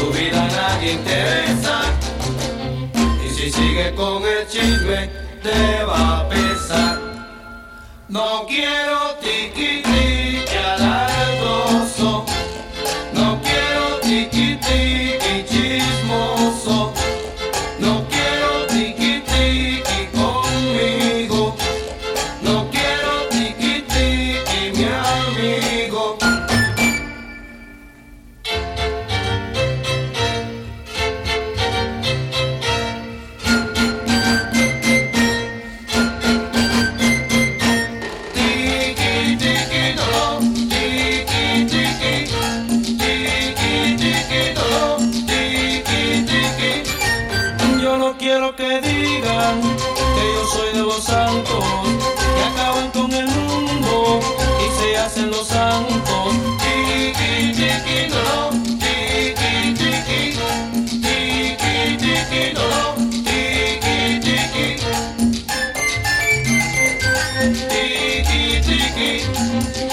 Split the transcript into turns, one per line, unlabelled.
tu vida nadie interesa. Y si sigue con el chisme, te va a pesar. No quiero tiki no quiero que digan que yo soy de los santos, que acaban con el mundo y se hacen los santos. Tiki tiki todo, tiki tiki, tiki tiki todo, tiki tiki. Tiki tiki